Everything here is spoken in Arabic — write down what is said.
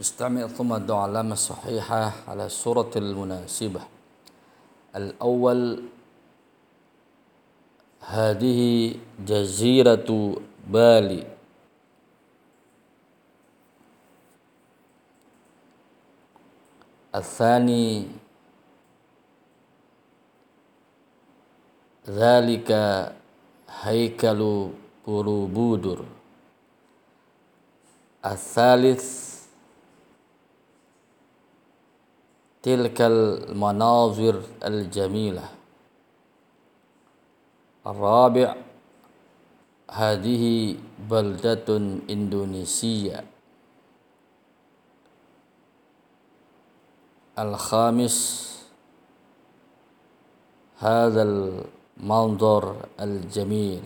استمع ثم ادع علامة صحيحة على الصورة المناسبة. الأول هذه جزيرة بالي. الثاني ذلك هيكل بروبودر. الثالث تلك المناظر الجميلة. الرابع هذه بلدة إندونيسية. الخامس هذا المنظر الجميل.